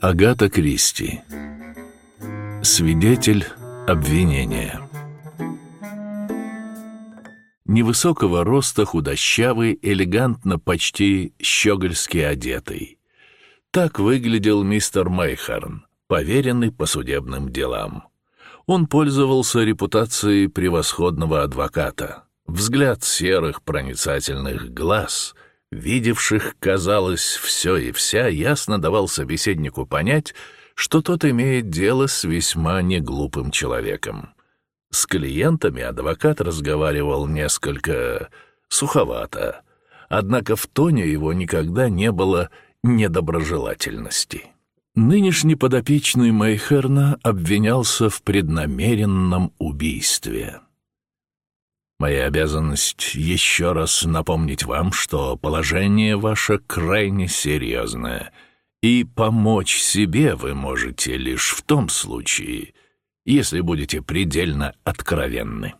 Агата Кристи. Свидетель обвинения. Невысокого роста, худощавый, элегантно, почти щегольски одетый. Так выглядел мистер Мейхарн, поверенный по судебным делам. Он пользовался репутацией превосходного адвоката. Взгляд серых проницательных глаз — видевших, казалось, все и вся, ясно давал собеседнику понять, что тот имеет дело с весьма неглупым человеком. С клиентами адвокат разговаривал несколько суховато, однако в тоне его никогда не было недоброжелательности. Нынешний подопечный Мейхерна обвинялся в преднамеренном убийстве. Моя обязанность еще раз напомнить вам, что положение ваше крайне серьезное, и помочь себе вы можете лишь в том случае, если будете предельно откровенны.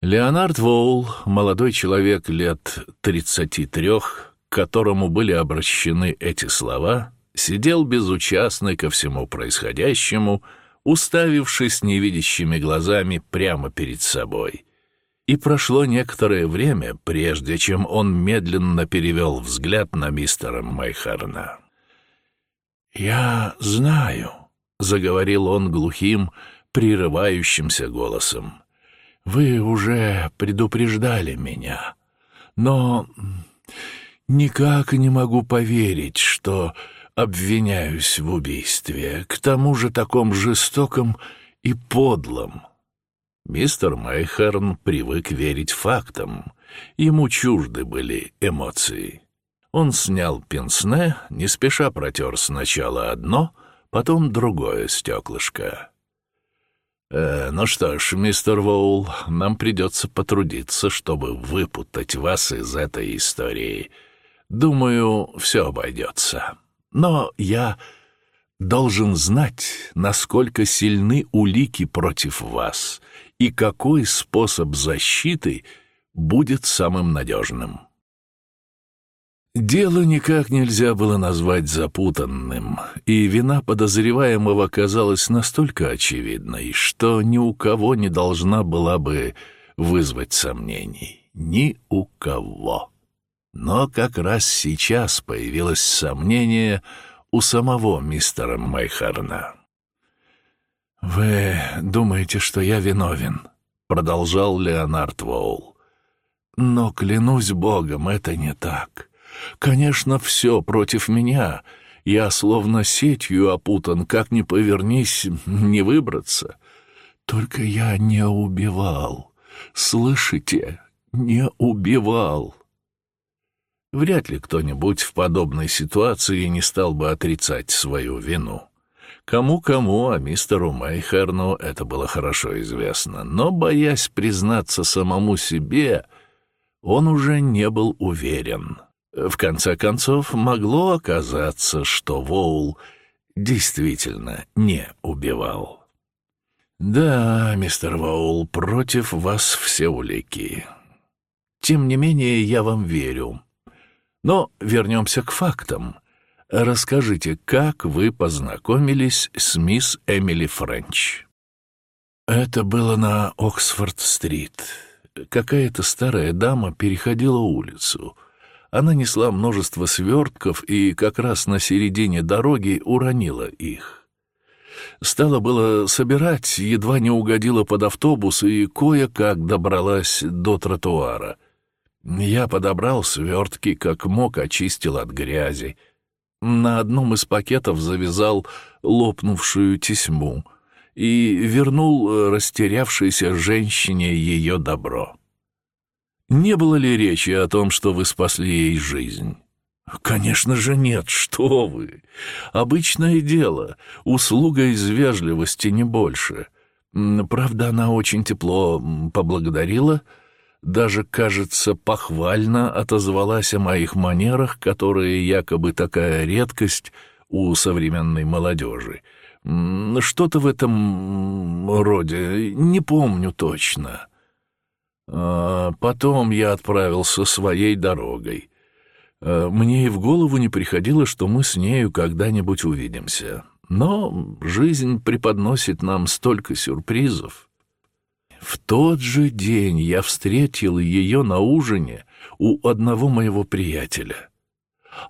Леонард Воул, молодой человек лет 33, к которому были обращены эти слова, сидел безучастный ко всему происходящему, уставившись невидящими глазами прямо перед собой — и прошло некоторое время, прежде чем он медленно перевел взгляд на мистера Майхарна. «Я знаю», — заговорил он глухим, прерывающимся голосом. «Вы уже предупреждали меня, но никак не могу поверить, что обвиняюсь в убийстве, к тому же таком жестоком и подлом». Мистер Майхерн привык верить фактам. Ему чужды были эмоции. Он снял пенсне, не спеша протер сначала одно, потом другое стеклышко. «Э, «Ну что ж, мистер Воул, нам придется потрудиться, чтобы выпутать вас из этой истории. Думаю, все обойдется. Но я должен знать, насколько сильны улики против вас, и какой способ защиты будет самым надежным. Дело никак нельзя было назвать запутанным, и вина подозреваемого казалась настолько очевидной, что ни у кого не должна была бы вызвать сомнений. Ни у кого. Но как раз сейчас появилось сомнение у самого мистера Майхарна. «Вы думаете, что я виновен?» — продолжал Леонард Воул. «Но, клянусь Богом, это не так. Конечно, все против меня. Я словно сетью опутан, как ни повернись, не выбраться. Только я не убивал. Слышите? Не убивал». Вряд ли кто-нибудь в подобной ситуации не стал бы отрицать свою вину. Кому-кому, а мистеру Мейхерну это было хорошо известно, но, боясь признаться самому себе, он уже не был уверен. В конце концов, могло оказаться, что Воул действительно не убивал. «Да, мистер Воул, против вас все улики. Тем не менее, я вам верю. Но вернемся к фактам. Расскажите, как вы познакомились с мисс Эмили Френч? Это было на Оксфорд-стрит. Какая-то старая дама переходила улицу. Она несла множество свертков и как раз на середине дороги уронила их. Стало было собирать, едва не угодила под автобус и кое-как добралась до тротуара. Я подобрал свертки, как мог, очистил от грязи — на одном из пакетов завязал лопнувшую тесьму и вернул э, растерявшейся женщине ее добро. Не было ли речи о том, что вы спасли ей жизнь? Конечно же нет, что вы. Обычное дело, услуга из вежливости не больше. Правда, она очень тепло поблагодарила, — даже, кажется, похвально отозвалась о моих манерах, которые якобы такая редкость у современной молодежи. Что-то в этом роде, не помню точно. А потом я отправился своей дорогой. Э, мне и в голову не приходило, что мы с нею когда-нибудь увидимся. Но жизнь преподносит нам столько сюрпризов. В тот же день я встретил ее на ужине у одного моего приятеля.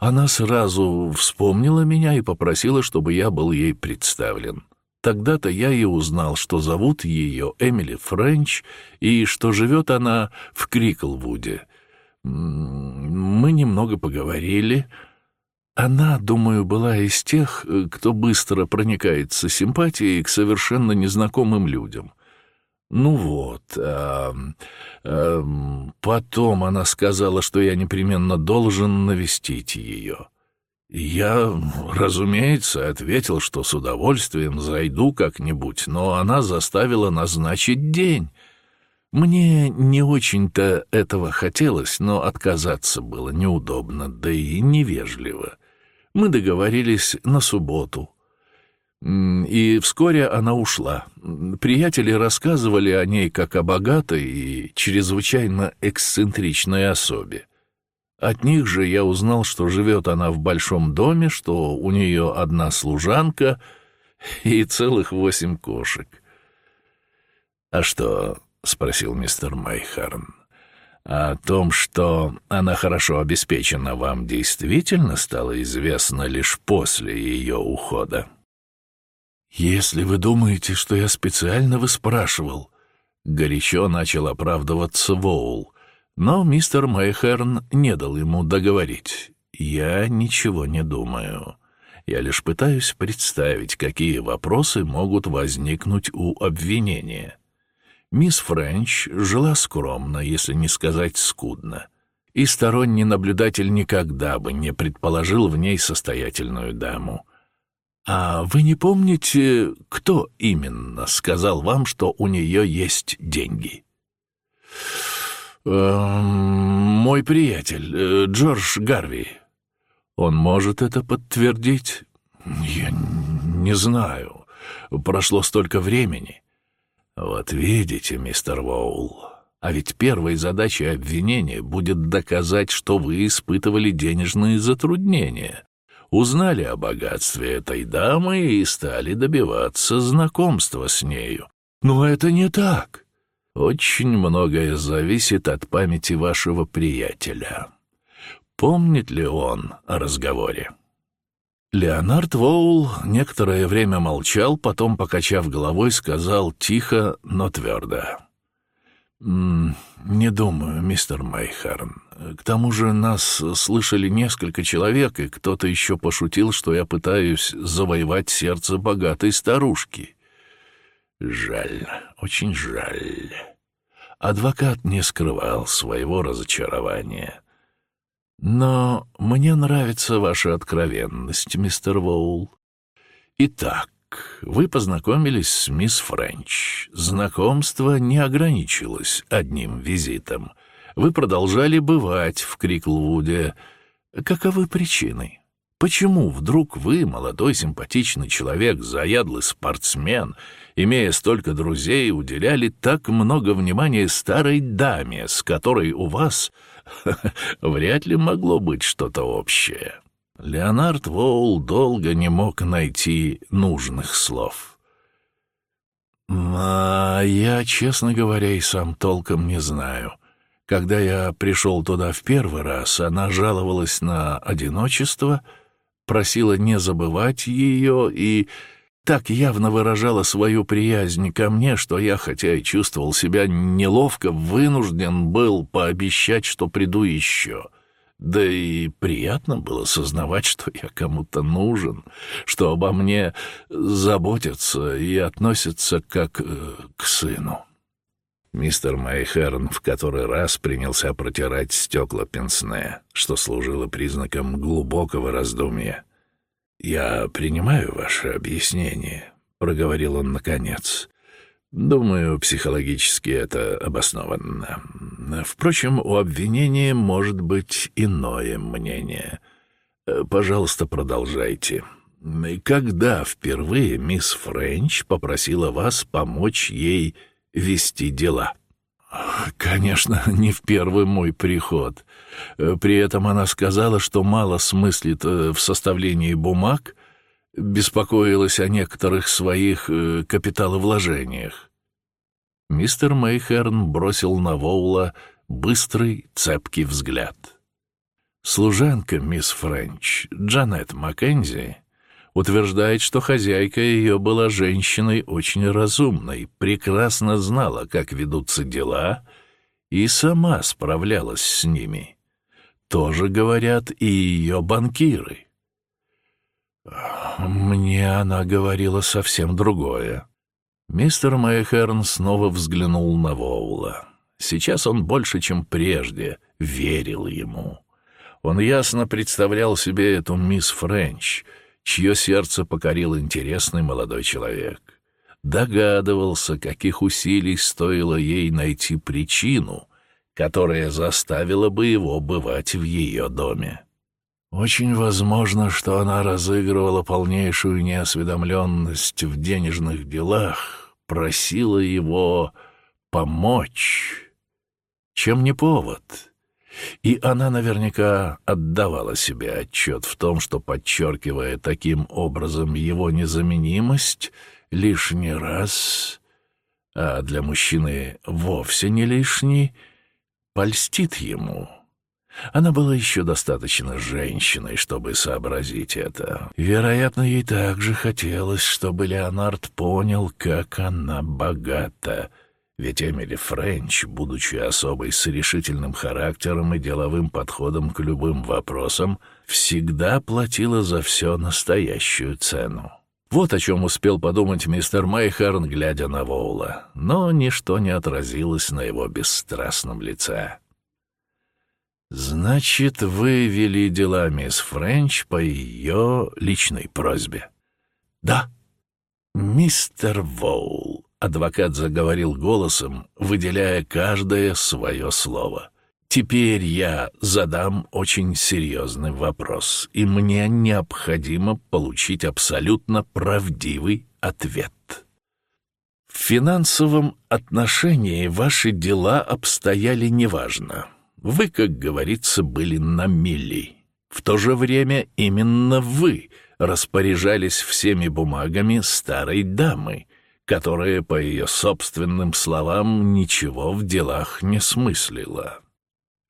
Она сразу вспомнила меня и попросила, чтобы я был ей представлен. Тогда-то я и узнал, что зовут ее Эмили Френч и что живет она в Криклвуде. Мы немного поговорили. Она, думаю, была из тех, кто быстро проникается симпатией к совершенно незнакомым людям. Ну вот, а, а, потом она сказала, что я непременно должен навестить ее. Я, разумеется, ответил, что с удовольствием зайду как-нибудь, но она заставила назначить день. Мне не очень-то этого хотелось, но отказаться было неудобно, да и невежливо. Мы договорились на субботу. И вскоре она ушла. Приятели рассказывали о ней как о богатой и чрезвычайно эксцентричной особе. От них же я узнал, что живет она в большом доме, что у нее одна служанка и целых восемь кошек. «А что?» — спросил мистер Майхарн. «О том, что она хорошо обеспечена, вам действительно стало известно лишь после ее ухода?» «Если вы думаете, что я специально выспрашивал...» Горячо начал оправдываться Воул, но мистер Мэйхерн не дал ему договорить. «Я ничего не думаю. Я лишь пытаюсь представить, какие вопросы могут возникнуть у обвинения». Мисс Френч жила скромно, если не сказать скудно, и сторонний наблюдатель никогда бы не предположил в ней состоятельную даму. «А вы не помните, кто именно сказал вам, что у нее есть деньги?» Эм, мой приятель, э, Джордж Гарви. Он может это подтвердить? Я не знаю. Прошло столько времени. Вот видите, мистер Воул, а ведь первой задачей обвинения будет доказать, что вы испытывали денежные затруднения, узнали о богатстве этой дамы и стали добиваться знакомства с нею. Но это не так. Очень многое зависит от памяти вашего приятеля. Помнит ли он о разговоре? Леонард Воул некоторое время молчал, потом, покачав головой, сказал тихо, но твердо. «Не думаю, мистер Майхарн. К тому же нас слышали несколько человек, и кто-то еще пошутил, что я пытаюсь завоевать сердце богатой старушки. Жаль, очень жаль. Адвокат не скрывал своего разочарования. Но мне нравится ваша откровенность, мистер Воул. Итак, вы познакомились с мисс Френч. Знакомство не ограничилось одним визитом. Вы продолжали бывать в Криклвуде. Каковы причины? Почему вдруг вы, молодой симпатичный человек, заядлый спортсмен, имея столько друзей, уделяли так много внимания старой даме, с которой у вас вряд ли могло быть что-то общее? Леонард Воул долго не мог найти нужных слов. А я, честно говоря, и сам толком не знаю. Когда я пришел туда в первый раз, она жаловалась на одиночество — просила не забывать ее и так явно выражала свою приязнь ко мне, что я, хотя и чувствовал себя неловко, вынужден был пообещать, что приду еще. Да и приятно было сознавать, что я кому-то нужен, что обо мне заботятся и относятся как э, к сыну. Мистер Майхерн в который раз принялся протирать стекла пенсне, что служило признаком глубокого раздумья. «Я принимаю ваше объяснение», — проговорил он наконец. «Думаю, психологически это обоснованно. Впрочем, у обвинения может быть иное мнение. Пожалуйста, продолжайте. Когда впервые мисс Френч попросила вас помочь ей вести дела. «Конечно, не в первый мой приход. Э, при этом она сказала, что мало смыслит э, в составлении бумаг, беспокоилась о некоторых своих э, капиталовложениях. Мистер Мейхерн бросил на Воула быстрый, цепкий взгляд. Служанка мисс Френч, Джанет Маккензи, утверждает, что хозяйка ее была женщиной очень разумной, прекрасно знала, как ведутся дела, и сама справлялась с ними. Тоже говорят и ее банкиры. Мне она говорила совсем другое. Мистер Майхерн снова взглянул на Воула. Сейчас он больше, чем прежде, верил ему. Он ясно представлял себе эту мисс Френч — чье сердце покорил интересный молодой человек. Догадывался, каких усилий стоило ей найти причину, которая заставила бы его бывать в ее доме. Очень возможно, что она разыгрывала полнейшую неосведомленность в денежных делах, просила его помочь. Чем не повод? И она наверняка отдавала себе отчет в том, что, подчеркивая таким образом его незаменимость, лишний раз, а для мужчины вовсе не лишний, польстит ему. Она была еще достаточно женщиной, чтобы сообразить это. Вероятно, ей также хотелось, чтобы Леонард понял, как она богата — ведь Эмили Френч, будучи особой с решительным характером и деловым подходом к любым вопросам, всегда платила за все настоящую цену. Вот о чем успел подумать мистер Майхарн, глядя на Воула, но ничто не отразилось на его бесстрастном лице. «Значит, вы вели дела мисс Френч по ее личной просьбе?» «Да». «Мистер Воул, Адвокат заговорил голосом, выделяя каждое свое слово. «Теперь я задам очень серьезный вопрос, и мне необходимо получить абсолютно правдивый ответ». В финансовом отношении ваши дела обстояли неважно. Вы, как говорится, были на мили. В то же время именно вы распоряжались всеми бумагами старой дамы, которая, по ее собственным словам, ничего в делах не смыслила.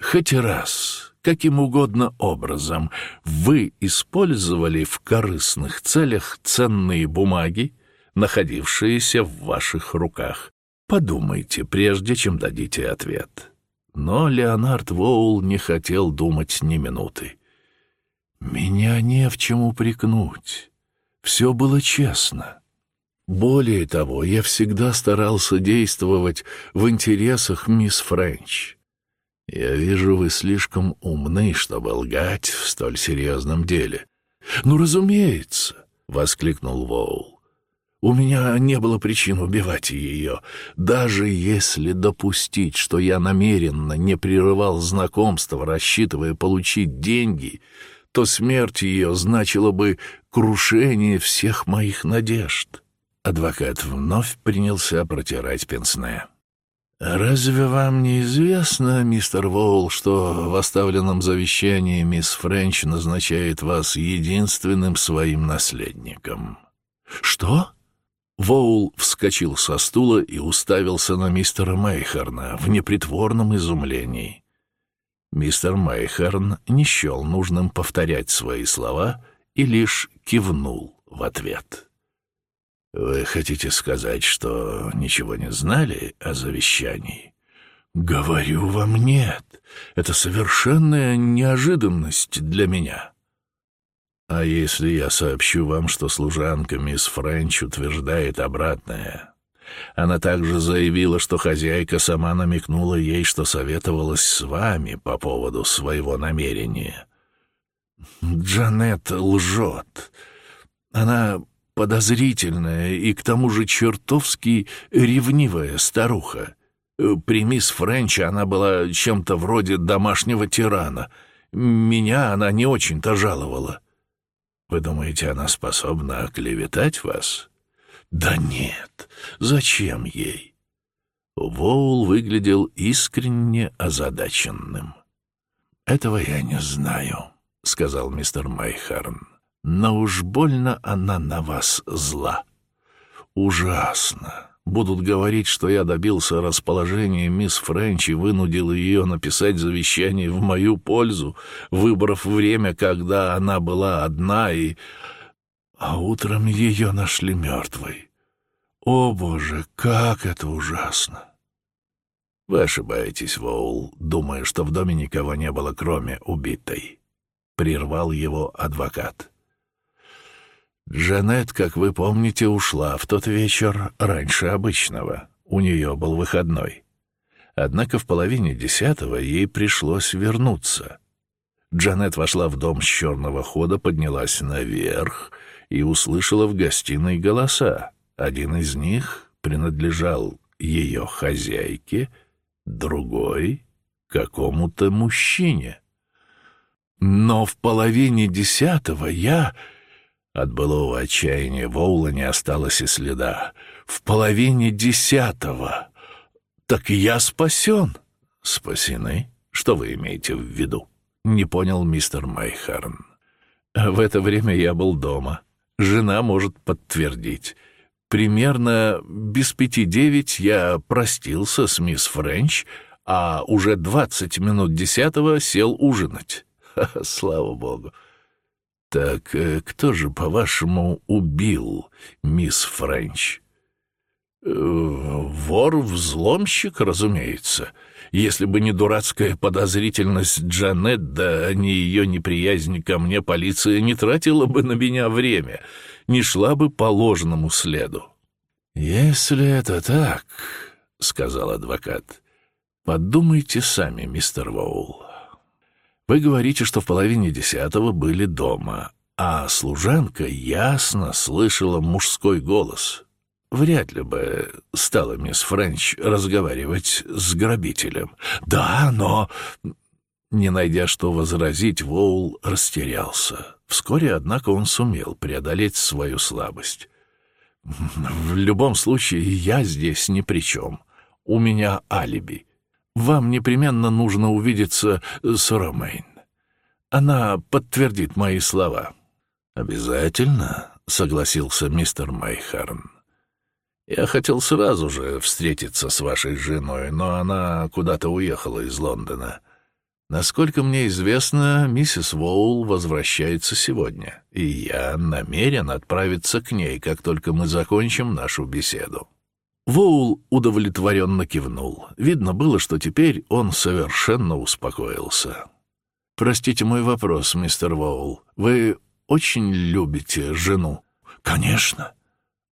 Хоть раз, каким угодно образом, вы использовали в корыстных целях ценные бумаги, находившиеся в ваших руках. Подумайте, прежде чем дадите ответ. Но Леонард Воул не хотел думать ни минуты. «Меня не в чем упрекнуть. Все было честно». Более того, я всегда старался действовать в интересах мисс Френч. Я вижу, вы слишком умны, чтобы лгать в столь серьезном деле. «Ну, разумеется!» — воскликнул Воул. «У меня не было причин убивать ее, даже если допустить, что я намеренно не прерывал знакомство, рассчитывая получить деньги, то смерть ее значила бы крушение всех моих надежд». Адвокат вновь принялся протирать пенсне. «Разве вам не известно, мистер Воул, что в оставленном завещании мисс Френч назначает вас единственным своим наследником?» «Что?» Воул вскочил со стула и уставился на мистера Мейхерна в непритворном изумлении. Мистер Мейхерн не счел нужным повторять свои слова и лишь кивнул в ответ. «Вы хотите сказать, что ничего не знали о завещании?» «Говорю вам нет. Это совершенная неожиданность для меня». «А если я сообщу вам, что служанка мисс Френч утверждает обратное?» Она также заявила, что хозяйка сама намекнула ей, что советовалась с вами по поводу своего намерения. Джанет лжет. Она подозрительная и к тому же чертовски ревнивая старуха. При мисс Френч она была чем-то вроде домашнего тирана. Меня она не очень-то жаловала. Вы думаете, она способна оклеветать вас? Да нет, зачем ей? Воул выглядел искренне озадаченным. «Этого я не знаю», — сказал мистер Майхарн. «Но уж больно она на вас зла. Ужасно. Будут говорить, что я добился расположения мисс Френч и вынудил ее написать завещание в мою пользу, выбрав время, когда она была одна, и... А утром ее нашли мертвой. О, Боже, как это ужасно! Вы ошибаетесь, Воул, думая, что в доме никого не было, кроме убитой. Прервал его адвокат. Джанет, как вы помните, ушла в тот вечер раньше обычного. У нее был выходной. Однако в половине десятого ей пришлось вернуться. Джанет вошла в дом с черного хода, поднялась наверх и услышала в гостиной голоса. Один из них принадлежал ее хозяйке, другой — какому-то мужчине. Но в половине десятого я от былого отчаяния Воула не осталось и следа. В половине десятого. Так я спасен. Спасены? Что вы имеете в виду? Не понял мистер Майхарн. В это время я был дома. Жена может подтвердить. Примерно без пяти девять я простился с мисс Френч, а уже двадцать минут десятого сел ужинать. Слава богу. «Так э, кто же, по-вашему, убил мисс Френч?» э, «Вор-взломщик, разумеется. Если бы не дурацкая подозрительность Джанет, да не ее неприязнь ко мне, полиция не тратила бы на меня время, не шла бы по ложному следу». «Если это так, — сказал адвокат, — подумайте сами, мистер Воул. Вы говорите, что в половине десятого были дома, а служанка ясно слышала мужской голос. Вряд ли бы стала мисс Френч разговаривать с грабителем. Да, но... Не найдя что возразить, Воул растерялся. Вскоре, однако, он сумел преодолеть свою слабость. «В любом случае, я здесь ни при чем. У меня алиби. Вам непременно нужно увидеться с Ромейн. Она подтвердит мои слова». «Обязательно», — согласился мистер Майхарн. «Я хотел сразу же встретиться с вашей женой, но она куда-то уехала из Лондона. Насколько мне известно, миссис Воул возвращается сегодня, и я намерен отправиться к ней, как только мы закончим нашу беседу». Воул удовлетворенно кивнул. Видно было, что теперь он совершенно успокоился. «Простите мой вопрос, мистер Воул. Вы очень любите жену?» «Конечно».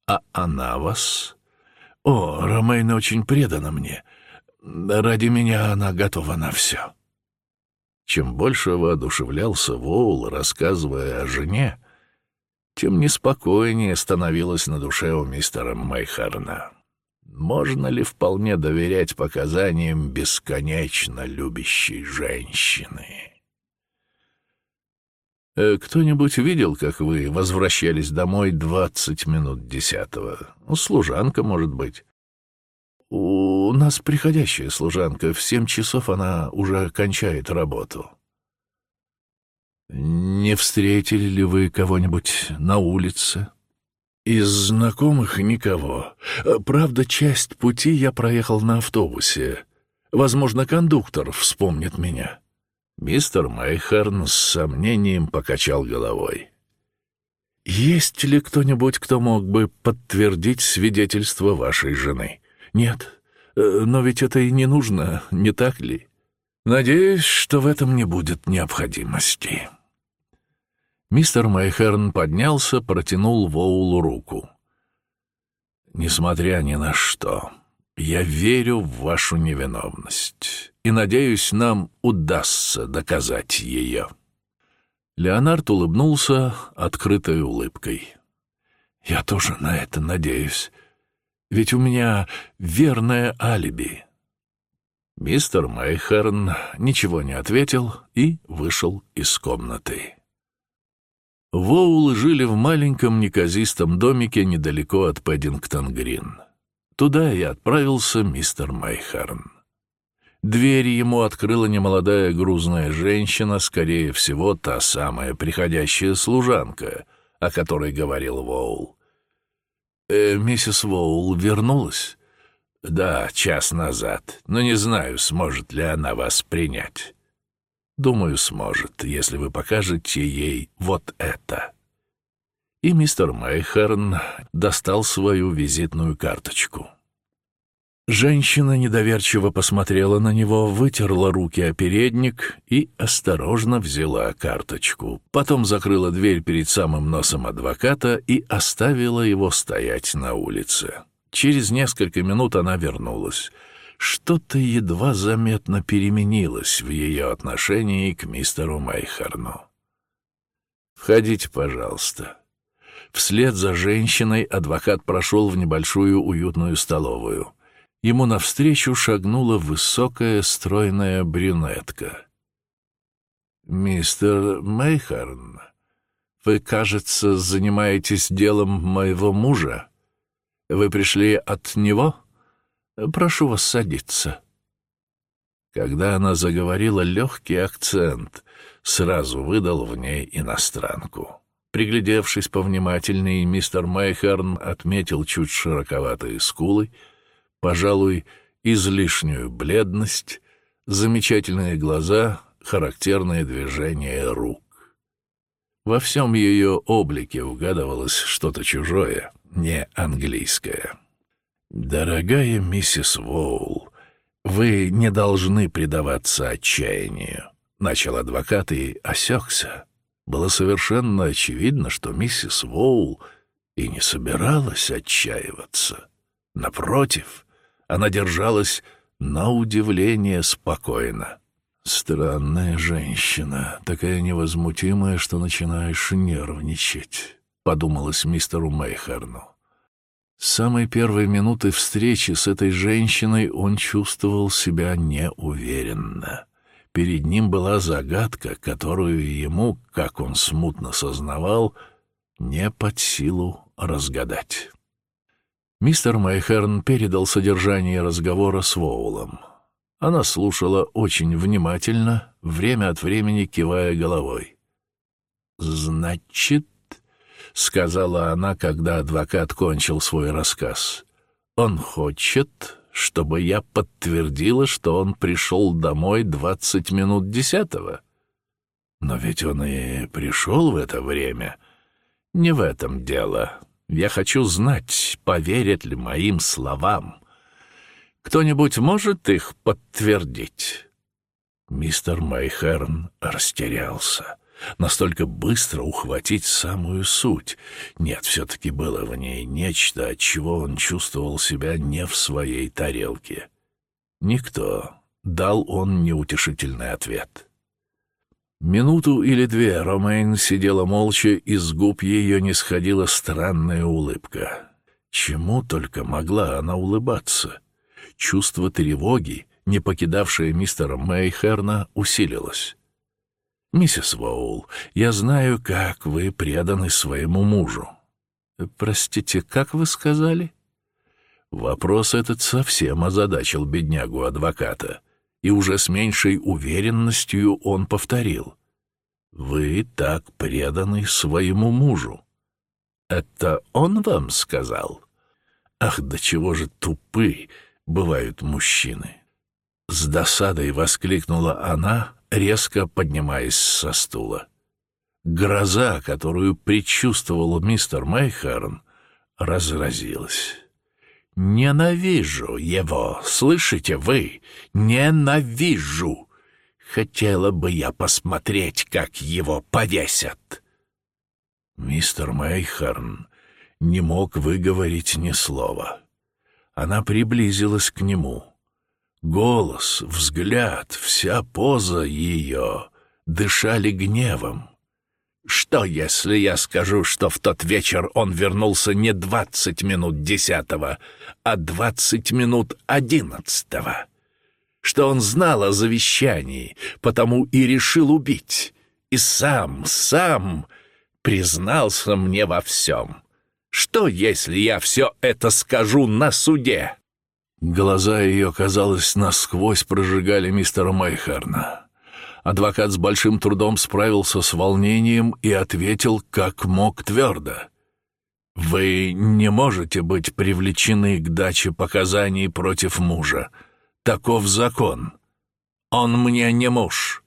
«А она вас?» «О, Ромейна очень предана мне. Ради меня она готова на все». Чем больше воодушевлялся Воул, рассказывая о жене, тем неспокойнее становилось на душе у мистера Майхарна. Можно ли вполне доверять показаниям бесконечно любящей женщины? Э, «Кто-нибудь видел, как вы возвращались домой двадцать минут десятого? Ну, служанка, может быть». «У нас приходящая служанка. В семь часов она уже кончает работу». «Не встретили ли вы кого-нибудь на улице?» «Из знакомых никого. Правда, часть пути я проехал на автобусе. Возможно, кондуктор вспомнит меня». Мистер Майхерн с сомнением покачал головой. «Есть ли кто-нибудь, кто мог бы подтвердить свидетельство вашей жены?» Нет, э, но ведь это и не нужно, не так ли? Надеюсь, что в этом не будет необходимости. Мистер Майхерн поднялся, протянул Воулу руку. «Несмотря ни на что, я верю в вашу невиновность и надеюсь, нам удастся доказать ее». Леонард улыбнулся открытой улыбкой. «Я тоже на это надеюсь. Ведь у меня верное алиби». Мистер Майхерн ничего не ответил и вышел из комнаты. Воулы жили в маленьком неказистом домике недалеко от Пэддингтон-Грин. Туда и отправился мистер Майхерн. Дверь ему открыла немолодая грузная женщина, скорее всего, та самая приходящая служанка, о которой говорил Воул. «Э, «Миссис Воул вернулась?» «Да, час назад, но не знаю, сможет ли она вас принять». «Думаю, сможет, если вы покажете ей вот это». И мистер Мейхерн достал свою визитную карточку. Женщина недоверчиво посмотрела на него, вытерла руки о передник и осторожно взяла карточку. Потом закрыла дверь перед самым носом адвоката и оставила его стоять на улице. Через несколько минут она вернулась. Что-то едва заметно переменилось в ее отношении к мистеру Майхарну. «Входите, пожалуйста». Вслед за женщиной адвокат прошел в небольшую уютную столовую — ему навстречу шагнула высокая стройная брюнетка. «Мистер Мейхарн, вы, кажется, занимаетесь делом моего мужа. Вы пришли от него? Прошу вас садиться». Когда она заговорила, легкий акцент сразу выдал в ней иностранку. Приглядевшись повнимательней, мистер Мейхерн отметил чуть широковатые скулы — пожалуй, излишнюю бледность, замечательные глаза, характерное движение рук. Во всем ее облике угадывалось что-то чужое, не английское. «Дорогая миссис Воул, вы не должны предаваться отчаянию», — начал адвокат и осекся. Было совершенно очевидно, что миссис Воул и не собиралась отчаиваться. Напротив, она держалась на удивление спокойно. «Странная женщина, такая невозмутимая, что начинаешь нервничать», — подумалось мистеру Мейхерну. С самой первой минуты встречи с этой женщиной он чувствовал себя неуверенно. Перед ним была загадка, которую ему, как он смутно сознавал, не под силу разгадать. Мистер Майхерн передал содержание разговора с Воулом. Она слушала очень внимательно, время от времени кивая головой. «Значит...» — сказала она, когда адвокат кончил свой рассказ. «Он хочет, чтобы я подтвердила, что он пришел домой двадцать минут десятого. Но ведь он и пришел в это время. Не в этом дело. Я хочу знать, поверят ли моим словам. Кто-нибудь может их подтвердить?» Мистер Майхерн растерялся. Настолько быстро ухватить самую суть. Нет, все-таки было в ней нечто, от чего он чувствовал себя не в своей тарелке. «Никто», — дал он неутешительный ответ. Минуту или две Ромейн сидела молча, и с губ ее не сходила странная улыбка. Чему только могла она улыбаться? Чувство тревоги, не покидавшее мистера Мейхерна, усилилось. «Миссис Воул, я знаю, как вы преданы своему мужу». «Простите, как вы сказали?» Вопрос этот совсем озадачил беднягу-адвоката и уже с меньшей уверенностью он повторил. «Вы так преданы своему мужу». «Это он вам сказал?» «Ах, до чего же тупы бывают мужчины!» С досадой воскликнула она, резко поднимаясь со стула. Гроза, которую предчувствовал мистер Мейхерн, разразилась. Ненавижу его, слышите вы? Ненавижу. Хотела бы я посмотреть, как его повесят. Мистер Мейхерн не мог выговорить ни слова. Она приблизилась к нему. Голос, взгляд, вся поза ее дышали гневом. Что, если я скажу, что в тот вечер он вернулся не двадцать минут десятого, а двадцать минут одиннадцатого? Что он знал о завещании, потому и решил убить, и сам, сам признался мне во всем. Что, если я все это скажу на суде? Глаза ее, казалось, насквозь прожигали мистера Майхерна. Адвокат с большим трудом справился с волнением и ответил, как мог твердо. «Вы не можете быть привлечены к даче показаний против мужа. Таков закон. Он мне не муж».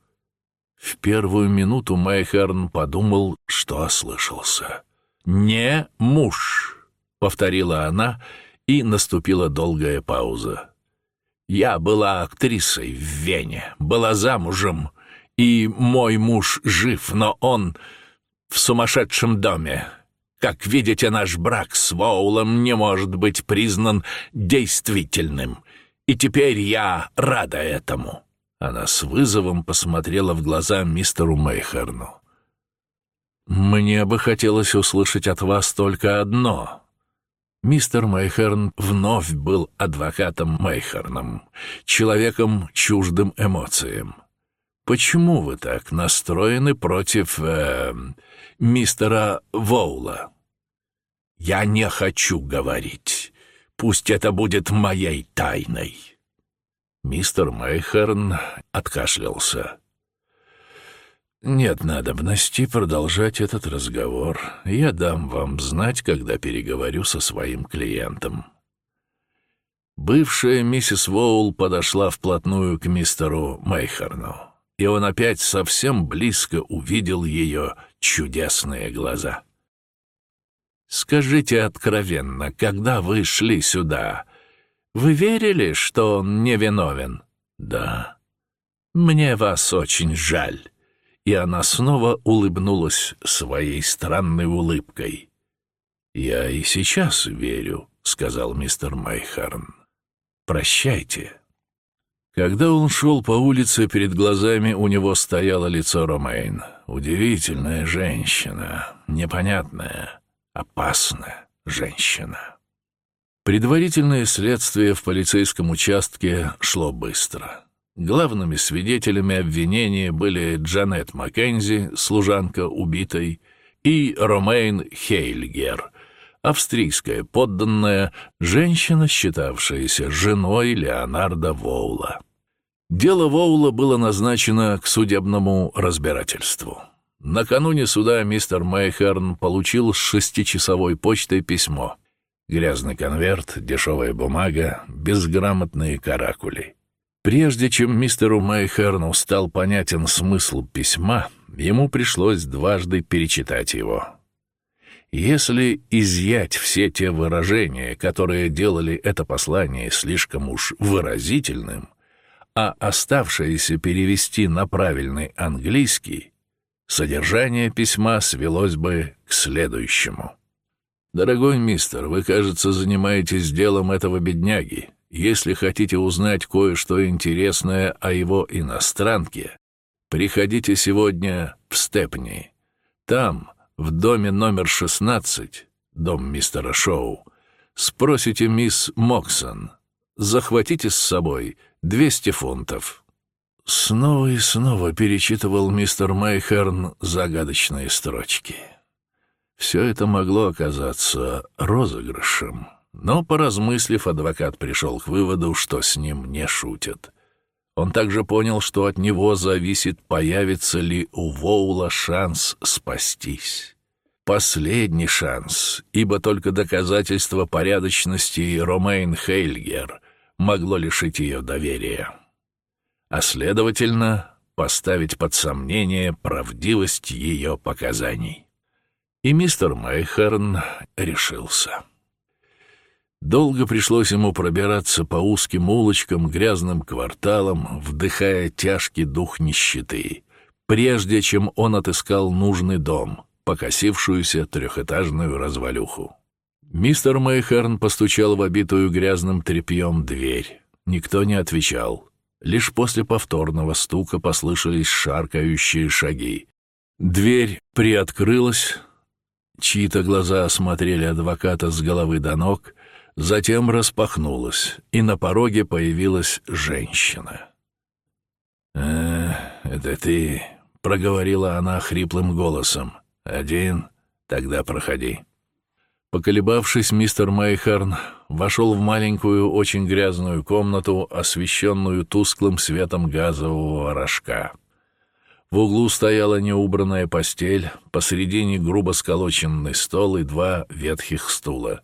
В первую минуту Майхерн подумал, что ослышался. «Не муж», — повторила она, и наступила долгая пауза. «Я была актрисой в Вене, была замужем, и мой муж жив, но он в сумасшедшем доме. Как видите, наш брак с Воулом не может быть признан действительным, и теперь я рада этому». Она с вызовом посмотрела в глаза мистеру Мейхерну. «Мне бы хотелось услышать от вас только одно», Мистер Мейхерн вновь был адвокатом Мейхерном, человеком чуждым эмоциям. Почему вы так настроены против э, мистера Воула? Я не хочу говорить. Пусть это будет моей тайной. Мистер Мейхерн откашлялся. «Нет надобности продолжать этот разговор. Я дам вам знать, когда переговорю со своим клиентом». Бывшая миссис Воул подошла вплотную к мистеру Мейхерну, и он опять совсем близко увидел ее чудесные глаза. «Скажите откровенно, когда вы шли сюда, вы верили, что он невиновен?» «Да». «Мне вас очень жаль» и она снова улыбнулась своей странной улыбкой. «Я и сейчас верю», — сказал мистер Майхарн. «Прощайте». Когда он шел по улице, перед глазами у него стояло лицо Ромейн. Удивительная женщина, непонятная, опасная женщина. Предварительное следствие в полицейском участке шло быстро. Главными свидетелями обвинения были Джанет Маккензи, служанка убитой, и Ромейн Хейльгер, австрийская подданная, женщина, считавшаяся женой Леонарда Воула. Дело Воула было назначено к судебному разбирательству. Накануне суда мистер Мейхерн получил с шестичасовой почтой письмо. Грязный конверт, дешевая бумага, безграмотные каракули. Прежде чем мистеру Майхерну стал понятен смысл письма, ему пришлось дважды перечитать его. Если изъять все те выражения, которые делали это послание слишком уж выразительным, а оставшееся перевести на правильный английский, содержание письма свелось бы к следующему. «Дорогой мистер, вы, кажется, занимаетесь делом этого бедняги. Если хотите узнать кое-что интересное о его иностранке, приходите сегодня в Степни. Там, в доме номер 16, дом мистера Шоу, спросите мисс Моксон. Захватите с собой 200 фунтов. Снова и снова перечитывал мистер Майхерн загадочные строчки. Все это могло оказаться розыгрышем. Но, поразмыслив, адвокат пришел к выводу, что с ним не шутят. Он также понял, что от него зависит, появится ли у Воула шанс спастись. Последний шанс, ибо только доказательство порядочности Ромейн Хейльгер могло лишить ее доверия. А следовательно, поставить под сомнение правдивость ее показаний. И мистер Майхерн решился. Долго пришлось ему пробираться по узким улочкам, грязным кварталам, вдыхая тяжкий дух нищеты, прежде чем он отыскал нужный дом, покосившуюся трехэтажную развалюху. Мистер Мейхерн постучал в обитую грязным тряпьем дверь. Никто не отвечал. Лишь после повторного стука послышались шаркающие шаги. Дверь приоткрылась. Чьи-то глаза осмотрели адвоката с головы до ног — затем распахнулась, и на пороге появилась женщина. «Э, это ты», — проговорила она хриплым голосом. «Один? Тогда проходи». Поколебавшись, мистер Мейхерн вошел в маленькую, очень грязную комнату, освещенную тусклым светом газового рожка. В углу стояла неубранная постель, посредине грубо сколоченный стол и два ветхих стула.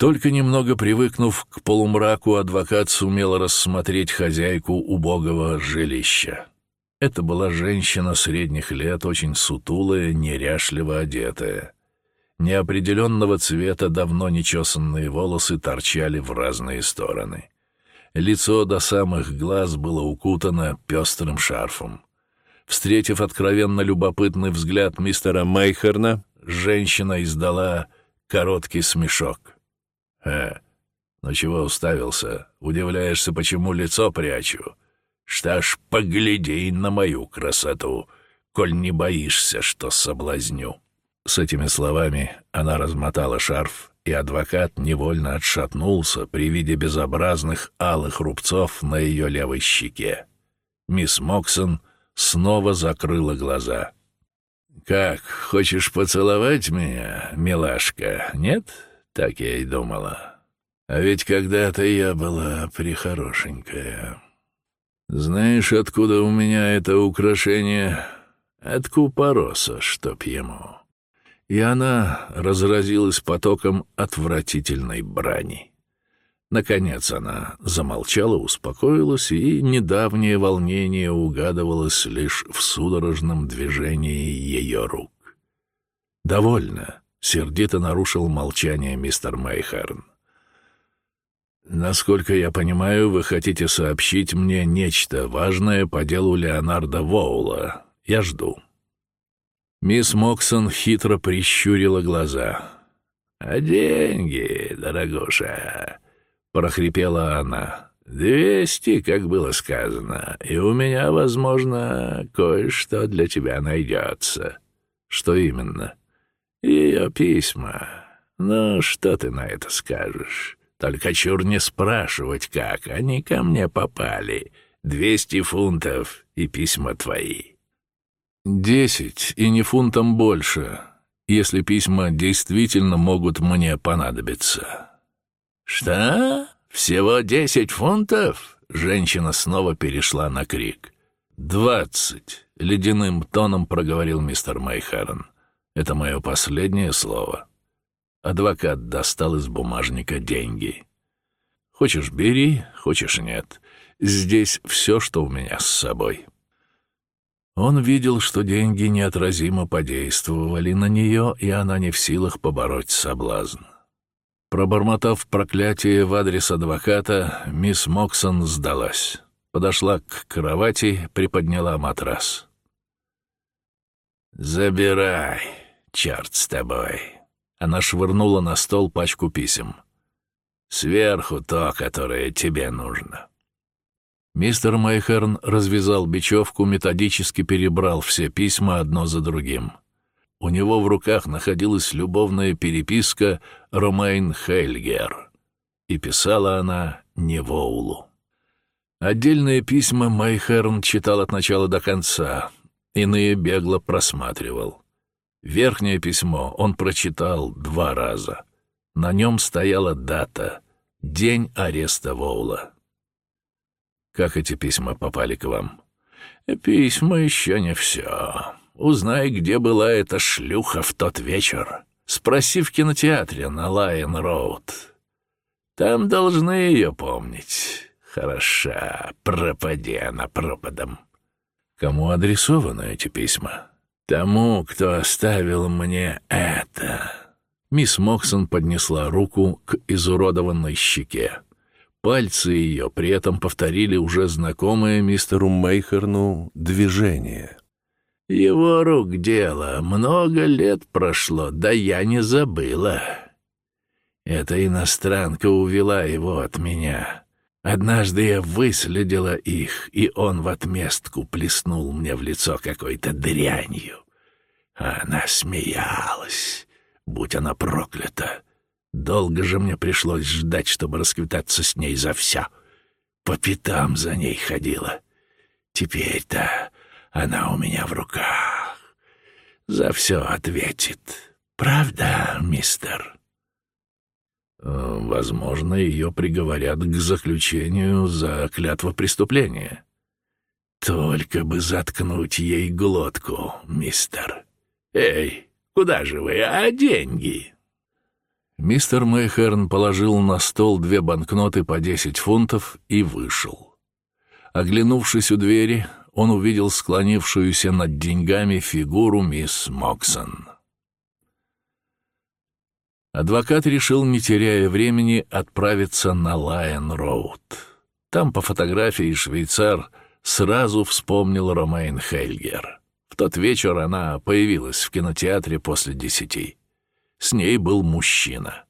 Только немного привыкнув к полумраку, адвокат сумел рассмотреть хозяйку убогого жилища. Это была женщина средних лет, очень сутулая, неряшливо одетая. Неопределенного цвета давно нечесанные волосы торчали в разные стороны. Лицо до самых глаз было укутано пестрым шарфом. Встретив откровенно любопытный взгляд мистера Мейхерна, женщина издала короткий смешок. «Э, ну чего уставился? Удивляешься, почему лицо прячу? Что ж, погляди на мою красоту, коль не боишься, что соблазню». С этими словами она размотала шарф, и адвокат невольно отшатнулся при виде безобразных алых рубцов на ее левой щеке. Мисс Моксон снова закрыла глаза. «Как, хочешь поцеловать меня, милашка, нет?» Так я и думала. А ведь когда-то я была прихорошенькая. Знаешь, откуда у меня это украшение? От купороса, чтоб ему и она разразилась потоком отвратительной брани. Наконец она замолчала, успокоилась, и недавнее волнение угадывалось лишь в судорожном движении ее рук. «Довольно», — сердито нарушил молчание мистер Мейхерн. «Насколько я понимаю, вы хотите сообщить мне нечто важное по делу Леонарда Воула. Я жду». Мисс Моксон хитро прищурила глаза. «А деньги, дорогуша?» — прохрипела она. «Двести, как было сказано, и у меня, возможно, кое-что для тебя найдется». «Что именно?» «Ее письма. Ну, что ты на это скажешь? Только чур не спрашивать, как. Они ко мне попали. Двести фунтов и письма твои». Десять, и не фунтом больше, если письма действительно могут мне понадобиться. Что? Всего десять фунтов? Женщина снова перешла на крик. «Двадцать!» — ледяным тоном проговорил мистер Майхарен. «Это мое последнее слово». Адвокат достал из бумажника деньги. «Хочешь — бери, хочешь — нет. Здесь все, что у меня с собой». Он видел, что деньги неотразимо подействовали на нее, и она не в силах побороть соблазн. Пробормотав проклятие в адрес адвоката, мисс Моксон сдалась. Подошла к кровати, приподняла матрас. «Забирай, черт с тобой!» Она швырнула на стол пачку писем. «Сверху то, которое тебе нужно». Мистер Мейхерн развязал бечевку, методически перебрал все письма одно за другим. У него в руках находилась любовная переписка Ромейн Хейльгер, и писала она не Воулу. Отдельные письма Майхерн читал от начала до конца, иные бегло просматривал. Верхнее письмо он прочитал два раза. На нем стояла дата — день ареста Воула. Как эти письма попали к вам? Письма еще не все. Узнай, где была эта шлюха в тот вечер. Спроси в кинотеатре на Лайон-Роуд. Там должны ее помнить. Хороша, пропади она пропадом. Кому адресованы эти письма? Тому, кто оставил мне это. Мисс Моксон поднесла руку к изуродованной щеке. Пальцы ее при этом повторили уже знакомое мистеру Мейхерну движение. «Его рук дело. Много лет прошло, да я не забыла. Эта иностранка увела его от меня. Однажды я выследила их, и он в отместку плеснул мне в лицо какой-то дрянью. Она смеялась, будь она проклята». Долго же мне пришлось ждать, чтобы расквитаться с ней за все. По пятам за ней ходила. Теперь-то она у меня в руках. За все ответит. Правда, мистер?» Возможно, ее приговорят к заключению за клятво преступления. Только бы заткнуть ей глотку, мистер. Эй, куда же вы, а деньги? Мистер Мэйхерн положил на стол две банкноты по десять фунтов и вышел. Оглянувшись у двери, он увидел склонившуюся над деньгами фигуру мисс Моксон. Адвокат решил, не теряя времени, отправиться на Лайон-Роуд. Там по фотографии швейцар сразу вспомнил Ромейн Хельгер. В тот вечер она появилась в кинотеатре после десяти. С ней был мужчина.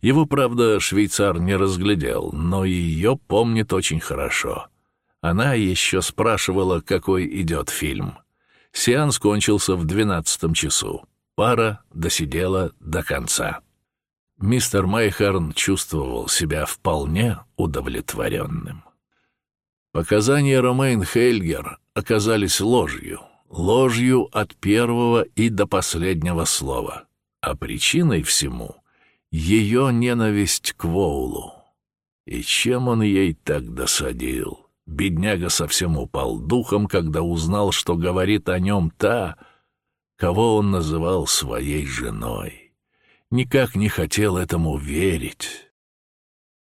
Его, правда, швейцар не разглядел, но ее помнит очень хорошо. Она еще спрашивала, какой идет фильм. Сеанс кончился в двенадцатом часу. Пара досидела до конца. Мистер Майхарн чувствовал себя вполне удовлетворенным. Показания Ромейн Хейльгер оказались ложью, ложью от первого и до последнего слова, а причиной всему — ее ненависть к Воулу. И чем он ей так досадил? Бедняга совсем упал духом, когда узнал, что говорит о нем та, кого он называл своей женой. Никак не хотел этому верить.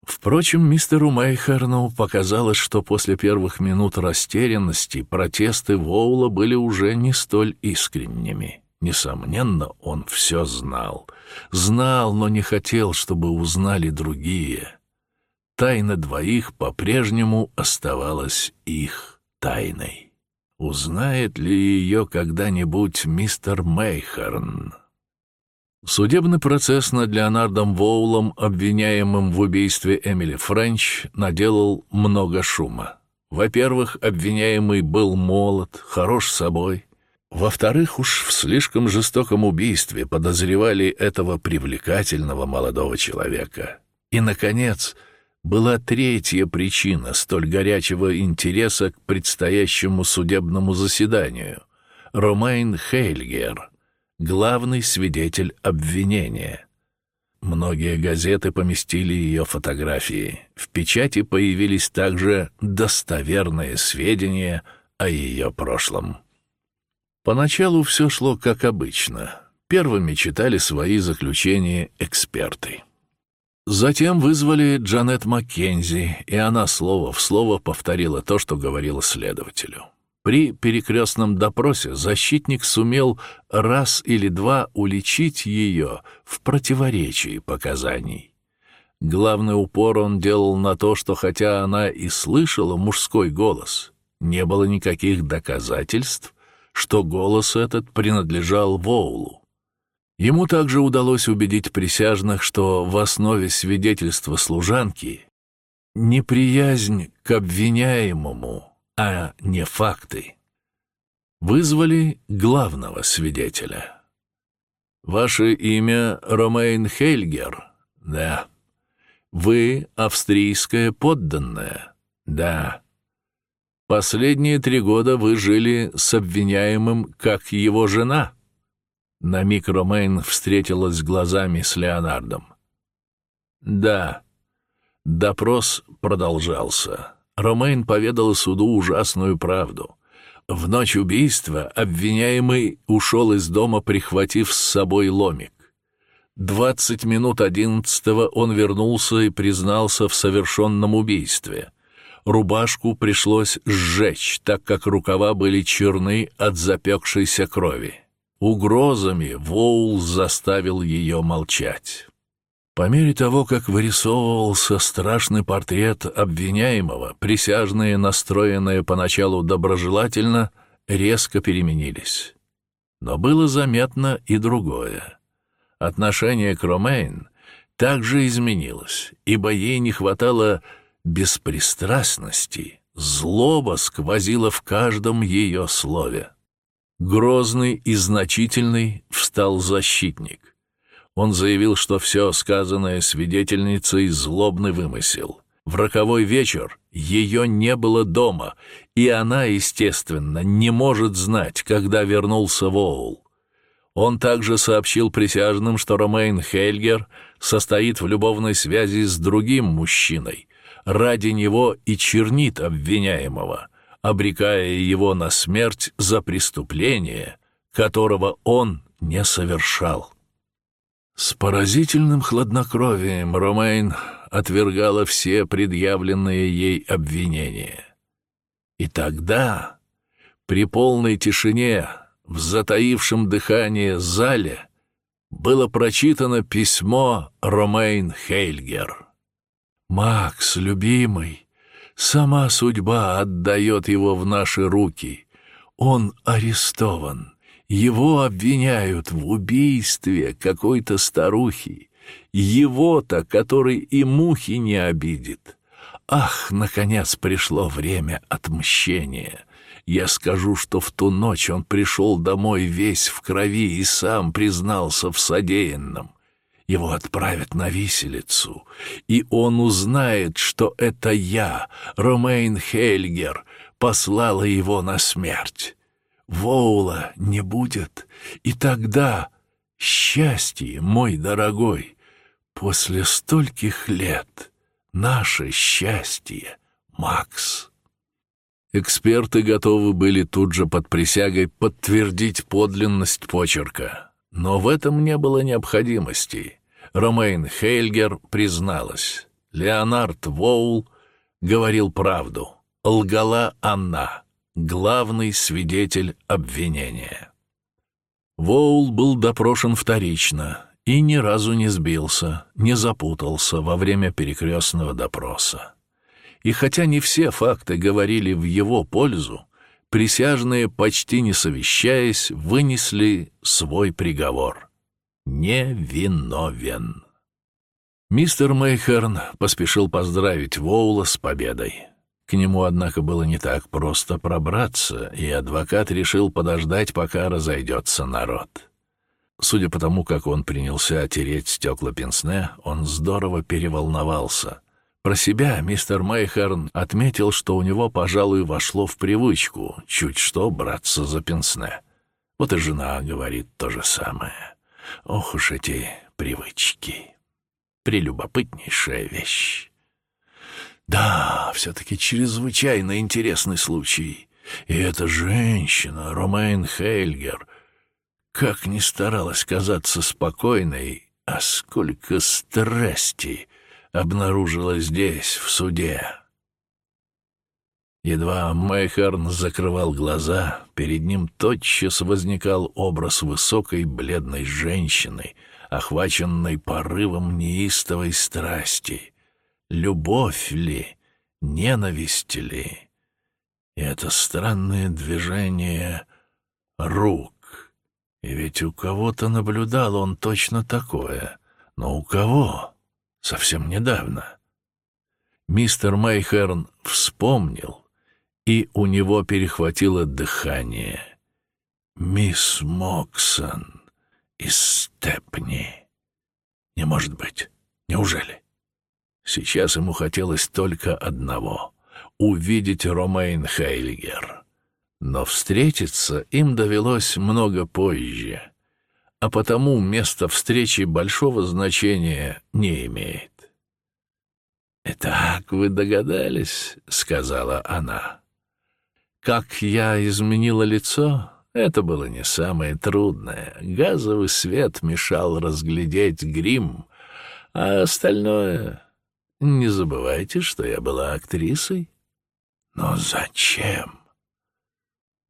Впрочем, мистеру Мейхерну показалось, что после первых минут растерянности протесты Воула были уже не столь искренними. Несомненно, он все знал. Знал, но не хотел, чтобы узнали другие. Тайна двоих по-прежнему оставалась их тайной. Узнает ли ее когда-нибудь мистер Мейхерн? Судебный процесс над Леонардом Воулом, обвиняемым в убийстве Эмили Френч, наделал много шума. Во-первых, обвиняемый был молод, хорош собой. Во-вторых, уж в слишком жестоком убийстве подозревали этого привлекательного молодого человека. И, наконец, была третья причина столь горячего интереса к предстоящему судебному заседанию — Ромайн Хейльгер — главный свидетель обвинения. Многие газеты поместили ее фотографии. В печати появились также достоверные сведения о ее прошлом. Поначалу все шло как обычно. Первыми читали свои заключения эксперты. Затем вызвали Джанет Маккензи, и она слово в слово повторила то, что говорила следователю. При перекрестном допросе защитник сумел раз или два уличить ее в противоречии показаний. Главный упор он делал на то, что хотя она и слышала мужской голос, не было никаких доказательств, что голос этот принадлежал Воулу. Ему также удалось убедить присяжных, что в основе свидетельства служанки неприязнь к обвиняемому — а не факты. Вызвали главного свидетеля. Ваше имя Ромейн Хейльгер? Да. Вы австрийская подданная? Да. Последние три года вы жили с обвиняемым, как его жена? На миг Ромейн встретилась глазами с Леонардом. Да. Допрос продолжался. Ромейн поведал суду ужасную правду. В ночь убийства обвиняемый ушел из дома, прихватив с собой ломик. Двадцать минут одиннадцатого он вернулся и признался в совершенном убийстве. Рубашку пришлось сжечь, так как рукава были черны от запекшейся крови. Угрозами Воул заставил ее молчать. По мере того, как вырисовывался страшный портрет обвиняемого, присяжные, настроенные поначалу доброжелательно, резко переменились. Но было заметно и другое. Отношение к Ромейн также изменилось, ибо ей не хватало беспристрастности, злоба сквозила в каждом ее слове. Грозный и значительный встал защитник. Он заявил, что все сказанное свидетельницей — злобный вымысел. В роковой вечер ее не было дома, и она, естественно, не может знать, когда вернулся Воул. Он также сообщил присяжным, что Ромейн Хельгер состоит в любовной связи с другим мужчиной, ради него и чернит обвиняемого, обрекая его на смерть за преступление, которого он не совершал. С поразительным хладнокровием Ромейн отвергала все предъявленные ей обвинения. И тогда, при полной тишине, в затаившем дыхание зале, было прочитано письмо Ромейн Хейльгер. «Макс, любимый, сама судьба отдает его в наши руки. Он арестован». Его обвиняют в убийстве какой-то старухи. Его-то, который и мухи не обидит. Ах, наконец пришло время отмщения. Я скажу, что в ту ночь он пришел домой весь в крови и сам признался в содеянном. Его отправят на виселицу, и он узнает, что это я, Ромейн Хельгер, послала его на смерть. Воула не будет, и тогда счастье, мой дорогой, после стольких лет наше счастье, Макс. Эксперты готовы были тут же под присягой подтвердить подлинность почерка, но в этом не было необходимости. Ромейн Хейльгер призналась. Леонард Воул говорил правду. Лгала она главный свидетель обвинения. Воул был допрошен вторично и ни разу не сбился, не запутался во время перекрестного допроса. И хотя не все факты говорили в его пользу, присяжные, почти не совещаясь, вынесли свой приговор. Невиновен. Мистер Мейхерн поспешил поздравить Воула с победой. К нему, однако, было не так просто пробраться, и адвокат решил подождать, пока разойдется народ. Судя по тому, как он принялся отереть стекла пенсне, он здорово переволновался. Про себя мистер Мейхерн отметил, что у него, пожалуй, вошло в привычку чуть что браться за пенсне. Вот и жена говорит то же самое. Ох уж эти привычки. Прелюбопытнейшая вещь. Да, все-таки чрезвычайно интересный случай. И эта женщина, Ромейн Хейльгер, как ни старалась казаться спокойной, а сколько страсти обнаружила здесь, в суде. Едва Мейхерн закрывал глаза, перед ним тотчас возникал образ высокой бледной женщины, охваченной порывом неистовой страсти — любовь ли, ненависть ли. И это странное движение рук. И ведь у кого-то наблюдал он точно такое. Но у кого? Совсем недавно. Мистер Мейхерн вспомнил, и у него перехватило дыхание. «Мисс Моксон из Степни. Не может быть. Неужели?» Сейчас ему хотелось только одного — увидеть Ромейн Хейлигер. Но встретиться им довелось много позже, а потому место встречи большого значения не имеет. «Итак, вы догадались», — сказала она. «Как я изменила лицо?» Это было не самое трудное. Газовый свет мешал разглядеть грим, а остальное не забывайте, что я была актрисой. Но зачем?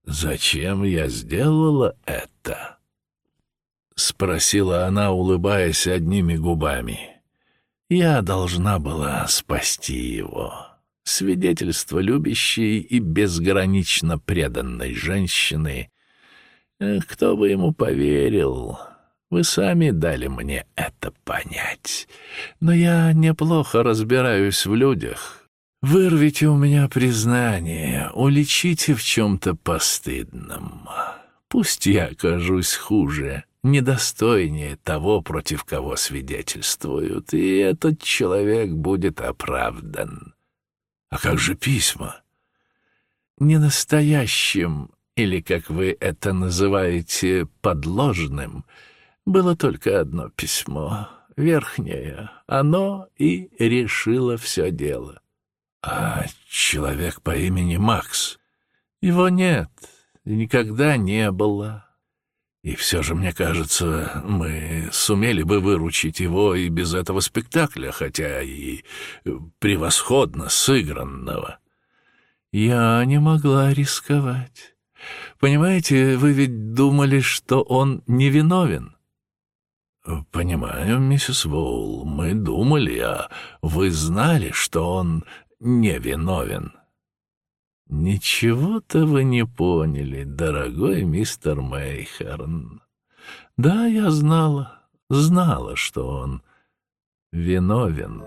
Зачем я сделала это? Спросила она, улыбаясь одними губами. Я должна была спасти его. Свидетельство любящей и безгранично преданной женщины. Кто бы ему поверил? Вы сами дали мне это понять. Но я неплохо разбираюсь в людях. Вырвите у меня признание, уличите в чем-то постыдном. Пусть я окажусь хуже, недостойнее того, против кого свидетельствуют, и этот человек будет оправдан. А как же письма? Ненастоящим или, как вы это называете, подложным, было только одно письмо, верхнее. Оно и решило все дело. А человек по имени Макс? Его нет, никогда не было. И все же, мне кажется, мы сумели бы выручить его и без этого спектакля, хотя и превосходно сыгранного. Я не могла рисковать. Понимаете, вы ведь думали, что он невиновен. Понимаю, миссис Воул, мы думали, а вы знали, что он невиновен. «Ничего-то вы не поняли, дорогой мистер Мейхерн. Да, я знала, знала, что он виновен».